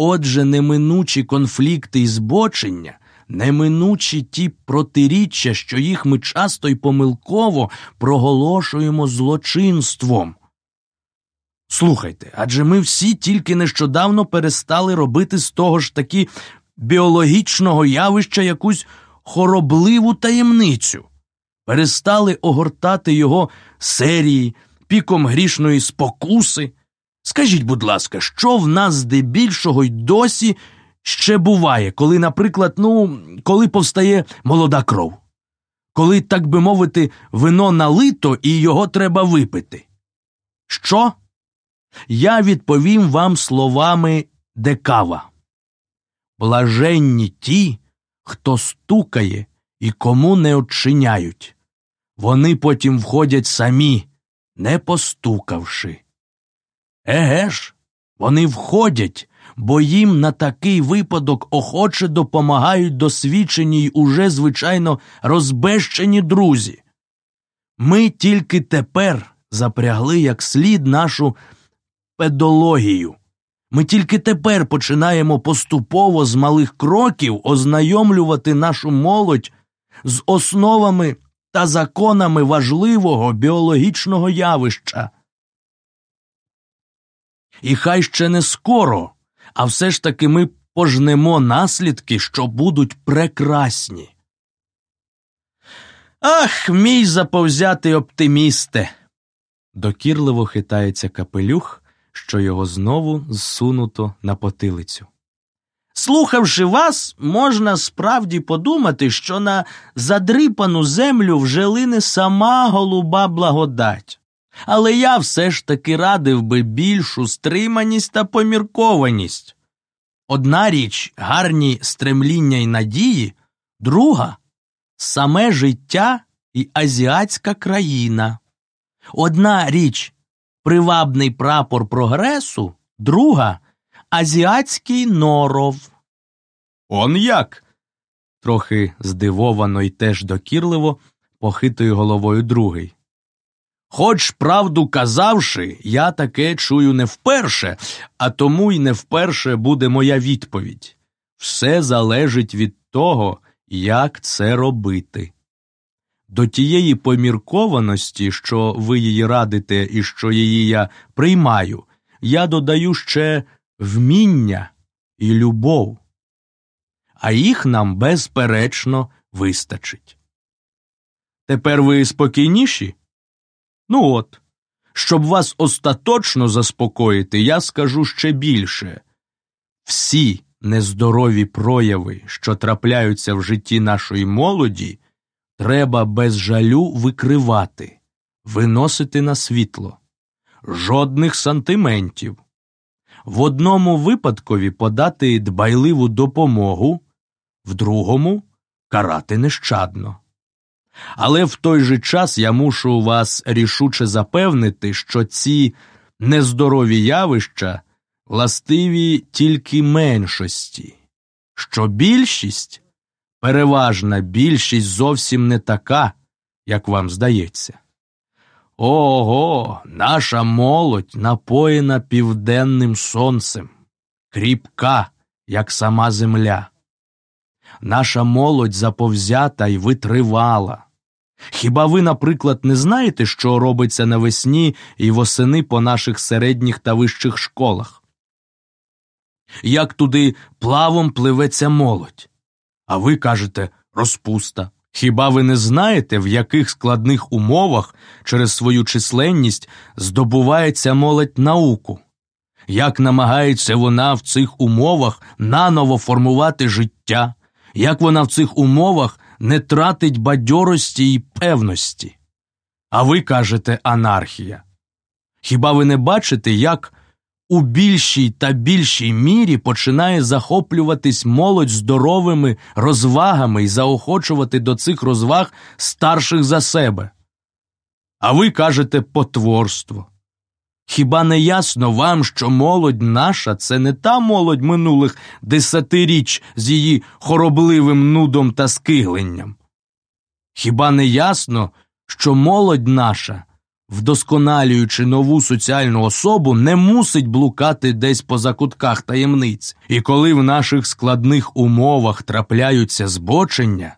Отже, неминучі конфлікти і збочення, неминучі ті протиріччя, що їх ми часто й помилково проголошуємо злочинством. Слухайте, адже ми всі тільки нещодавно перестали робити з того ж таки біологічного явища якусь хоробливу таємницю, перестали огортати його серії, піком грішної спокуси. Скажіть, будь ласка, що в нас здебільшого й досі ще буває, коли, наприклад, ну, коли повстає молода кров, коли, так би мовити, вино налито і його треба випити? Що? Я відповім вам словами декава. Блаженні ті, хто стукає і кому не очиняють. Вони потім входять самі, не постукавши. Еге ж, вони входять, бо їм на такий випадок охоче допомагають досвідчені й уже, звичайно, розбещені друзі. Ми тільки тепер запрягли як слід нашу педологію. Ми тільки тепер починаємо поступово з малих кроків ознайомлювати нашу молодь з основами та законами важливого біологічного явища. І хай ще не скоро, а все ж таки ми пожнемо наслідки, що будуть прекрасні. Ах, мій заповзятий оптимісте. Докірливо хитається капелюх, що його знову зсунуто на потилицю. Слухавши вас, можна справді подумати, що на задрипану землю вже лине сама голуба благодать. Але я все ж таки радив би більшу стриманість та поміркованість. Одна річ гарні стремління й надії, друга саме життя і азіатська країна. Одна річ привабний прапор прогресу, друга азіатський норов. Он як? трохи здивовано й теж докірливо похитує головою другий. Хоч правду казавши, я таке чую не вперше, а тому й не вперше буде моя відповідь. Все залежить від того, як це робити. До тієї поміркованості, що ви її радите і що її я приймаю, я додаю ще вміння і любов, а їх нам безперечно вистачить. Тепер ви спокійніші? Ну от, щоб вас остаточно заспокоїти, я скажу ще більше всі нездорові прояви, що трапляються в житті нашої молоді, треба без жалю викривати, виносити на світло, жодних сантиментів. В одному випадкові подати дбайливу допомогу, в другому карати нещадно. Але в той же час я мушу вас рішуче запевнити, що ці нездорові явища властиві тільки меншості, що більшість, переважна більшість зовсім не така, як вам здається. Ого, наша молодь напоєна південним сонцем, кріпка, як сама земля. Наша молодь заповзята й витривала. Хіба ви, наприклад, не знаєте, що робиться навесні і восени по наших середніх та вищих школах? Як туди плавом пливеться молодь? А ви кажете розпуста. Хіба ви не знаєте, в яких складних умовах через свою численність здобувається молодь науку? Як намагається вона в цих умовах наново формувати життя, як вона в цих умовах не тратить бадьорості й певності? А ви кажете анархія. Хіба ви не бачите, як у більшій та більшій мірі починає захоплюватись молодь здоровими розвагами і заохочувати до цих розваг старших за себе? А ви кажете потворство. Хіба не ясно вам, що молодь наша це не та молодь минулих десятиріч з її хоробливим нудом та скигленням? Хіба не ясно, що молодь наша вдосконалюючи нову соціальну особу, не мусить блукати десь по закутках таємниць. І коли в наших складних умовах трапляються збочення,